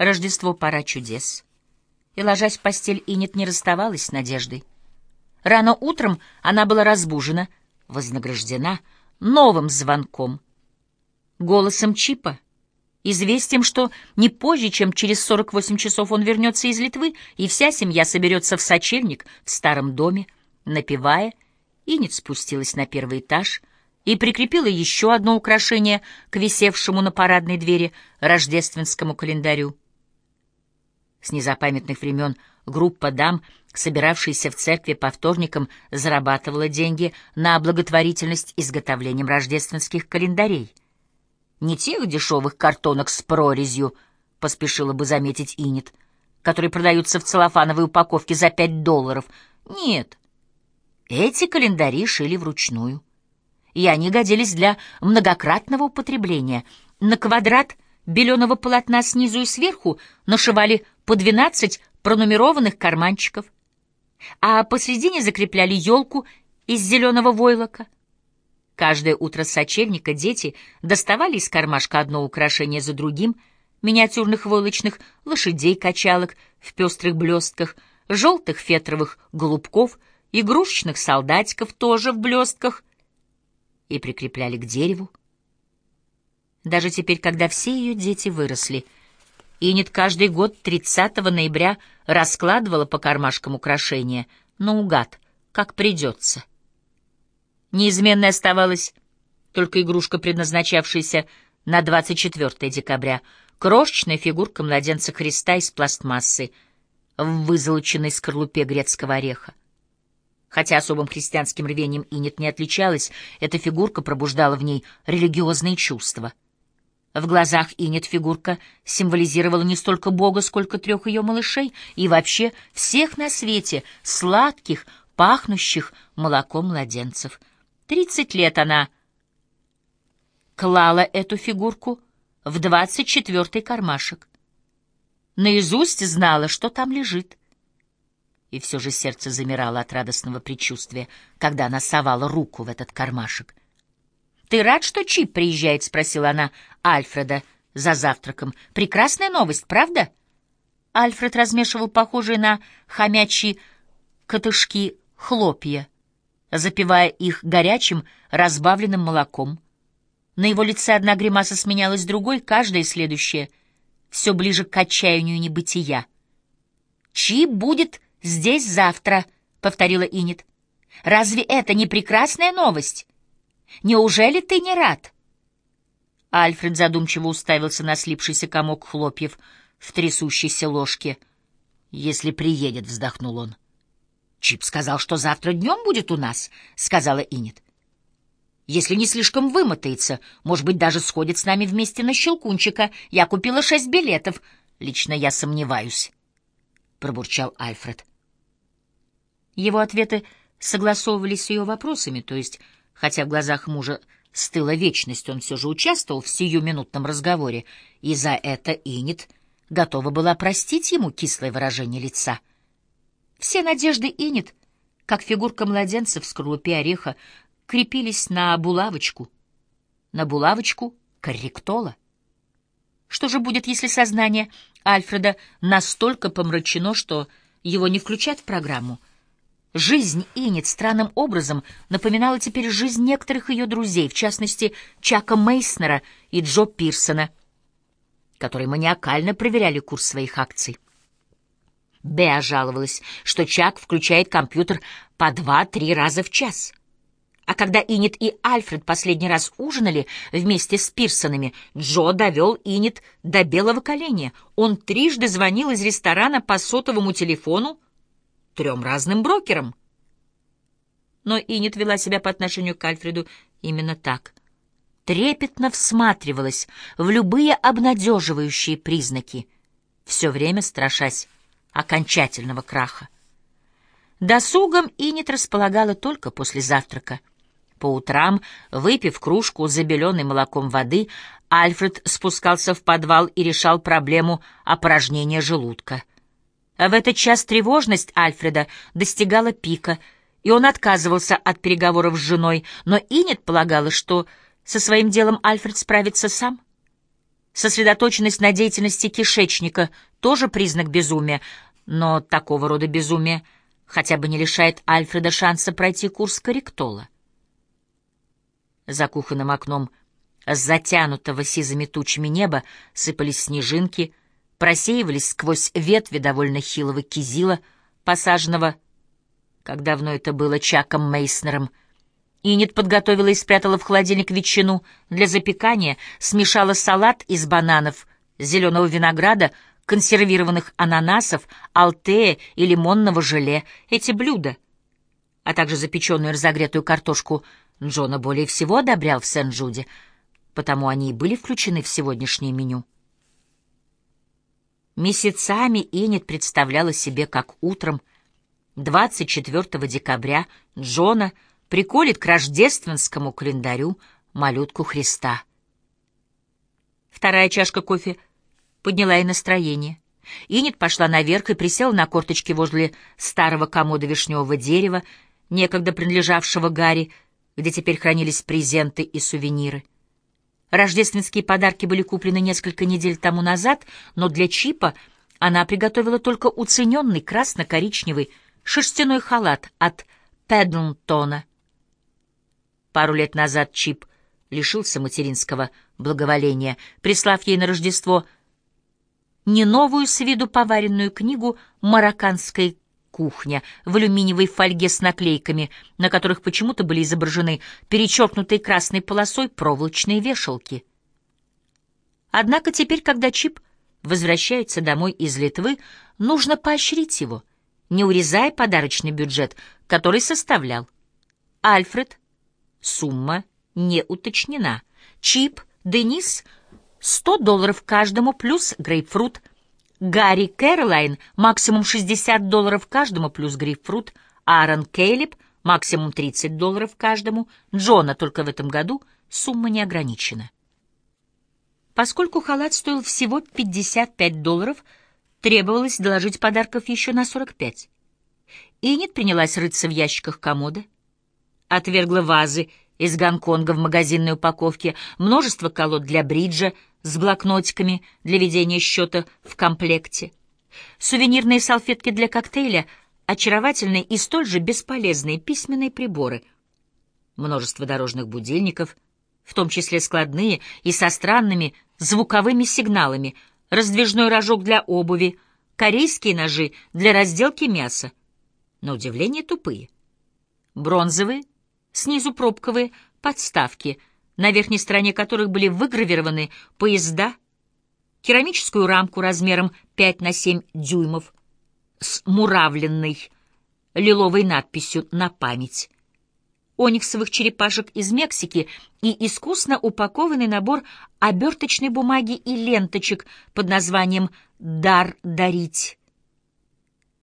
Рождество — пора чудес. И, ложась в постель, Инет не расставалась с надеждой. Рано утром она была разбужена, вознаграждена новым звонком. Голосом Чипа, известием, что не позже, чем через 48 часов он вернется из Литвы, и вся семья соберется в сочельник в старом доме, напевая, Инет спустилась на первый этаж и прикрепила еще одно украшение к висевшему на парадной двери рождественскому календарю. С незапамятных времен группа дам, собиравшаяся в церкви по вторникам, зарабатывала деньги на благотворительность изготовлением рождественских календарей. Не тех дешевых картонок с прорезью, поспешила бы заметить Инет, которые продаются в целлофановой упаковке за пять долларов. Нет, эти календари шили вручную. И они годились для многократного употребления. На квадрат беленого полотна снизу и сверху нашивали по двенадцать пронумерованных карманчиков, а посредине закрепляли елку из зеленого войлока. Каждое утро сочельника дети доставали из кармашка одно украшение за другим, миниатюрных войлочных лошадей-качалок в пестрых блестках, желтых фетровых голубков, игрушечных солдатиков тоже в блестках, и прикрепляли к дереву. Даже теперь, когда все ее дети выросли — Инет каждый год 30 ноября раскладывала по кармашкам украшения, наугад, как придется. Неизменной оставалась только игрушка, предназначавшаяся на 24 декабря, крошечная фигурка младенца Христа из пластмассы в вызолоченной скорлупе грецкого ореха. Хотя особым христианским рвением Инет не отличалась, эта фигурка пробуждала в ней религиозные чувства — в глазах Инет фигурка символизировала не столько Бога, сколько трех ее малышей и вообще всех на свете сладких, пахнущих молоком младенцев. Тридцать лет она клала эту фигурку в двадцать четвертый кармашек. Наизусть знала, что там лежит. И все же сердце замирало от радостного предчувствия, когда она совала руку в этот кармашек. «Ты рад, что Чип приезжает?» — спросила она Альфреда за завтраком. «Прекрасная новость, правда?» Альфред размешивал похожие на хомячьи котышки хлопья, запивая их горячим, разбавленным молоком. На его лице одна гримаса сменялась другой, каждая следующая все ближе к отчаянию небытия. «Чип будет здесь завтра», — повторила Инет. «Разве это не прекрасная новость?» Неужели ты не рад?» Альфред задумчиво уставился на слипшийся комок хлопьев в трясущейся ложке. «Если приедет», — вздохнул он. «Чип сказал, что завтра днем будет у нас», — сказала Инет. «Если не слишком вымотается, может быть, даже сходит с нами вместе на Щелкунчика. Я купила шесть билетов. Лично я сомневаюсь», — пробурчал Альфред. Его ответы согласовывались с ее вопросами, то есть Хотя в глазах мужа стыла вечность, он все же участвовал в сиюминутном разговоре, и за это Инет готова была простить ему кислое выражение лица. Все надежды Инет, как фигурка младенца в скорлупе ореха, крепились на булавочку, на булавочку корректола. Что же будет, если сознание Альфреда настолько помрачено, что его не включат в программу — Жизнь Инет странным образом напоминала теперь жизнь некоторых ее друзей, в частности, Чака Мейснера и Джо Пирсона, которые маниакально проверяли курс своих акций. Беа жаловалась, что Чак включает компьютер по два-три раза в час. А когда Инет и Альфред последний раз ужинали вместе с Пирсонами, Джо довел Инет до белого коленя. Он трижды звонил из ресторана по сотовому телефону, трем разным брокерам. Но Инет вела себя по отношению к Альфреду именно так. Трепетно всматривалась в любые обнадеживающие признаки, все время страшась окончательного краха. Досугом Инет располагала только после завтрака. По утрам, выпив кружку забеленной молоком воды, Альфред спускался в подвал и решал проблему опорожнения желудка. А в этот час тревожность Альфреда достигала пика, и он отказывался от переговоров с женой, но Инет полагала, что со своим делом Альфред справится сам. Сосредоточенность на деятельности кишечника — тоже признак безумия, но такого рода безумие хотя бы не лишает Альфреда шанса пройти курс корректола. За кухонным окном с затянутого сизыми тучами неба сыпались снежинки, просеивались сквозь ветви довольно хилого кизила, посаженного, как давно это было, Чаком Мейснером, Инет подготовила и спрятала в холодильник ветчину для запекания, смешала салат из бананов, зеленого винограда, консервированных ананасов, алтея и лимонного желе. Эти блюда, а также запеченную и разогретую картошку Джона более всего одобрял в Сен-Джуде, потому они и были включены в сегодняшнее меню. Месяцами Инет представляла себе, как утром 24 декабря Джона — приколет к рождественскому календарю малютку Христа. Вторая чашка кофе подняла ей настроение. Инет пошла наверх и присела на корточки возле старого комода вишневого дерева, некогда принадлежавшего Гарри, где теперь хранились презенты и сувениры. Рождественские подарки были куплены несколько недель тому назад, но для Чипа она приготовила только уцененный красно-коричневый шерстяной халат от Педлтона, Пару лет назад Чип лишился материнского благоволения, прислав ей на Рождество не новую с виду поваренную книгу «Марокканская кухня» в алюминиевой фольге с наклейками, на которых почему-то были изображены перечеркнутые красной полосой проволочные вешалки. Однако теперь, когда Чип возвращается домой из Литвы, нужно поощрить его, не урезая подарочный бюджет, который составлял Альфред Сумма не уточнена. Чип, Денис — 100 долларов каждому плюс грейпфрут. Гарри Кэролайн — максимум 60 долларов каждому плюс грейпфрут. Аарон Кейлип — максимум 30 долларов каждому. Джона только в этом году сумма не ограничена. Поскольку халат стоил всего 55 долларов, требовалось доложить подарков еще на 45. Инет принялась рыться в ящиках комода — отвергла вазы из Гонконга в магазинной упаковке, множество колод для бриджа с блокнотиками для ведения счета в комплекте, сувенирные салфетки для коктейля, очаровательные и столь же бесполезные письменные приборы, множество дорожных будильников, в том числе складные и со странными звуковыми сигналами, раздвижной рожок для обуви, корейские ножи для разделки мяса, на удивление тупые, бронзовые, Снизу пробковые подставки, на верхней стороне которых были выгравированы поезда, керамическую рамку размером 5 на 7 дюймов с муравленной лиловой надписью «На память», ониксовых черепашек из Мексики и искусно упакованный набор оберточной бумаги и ленточек под названием «Дар дарить».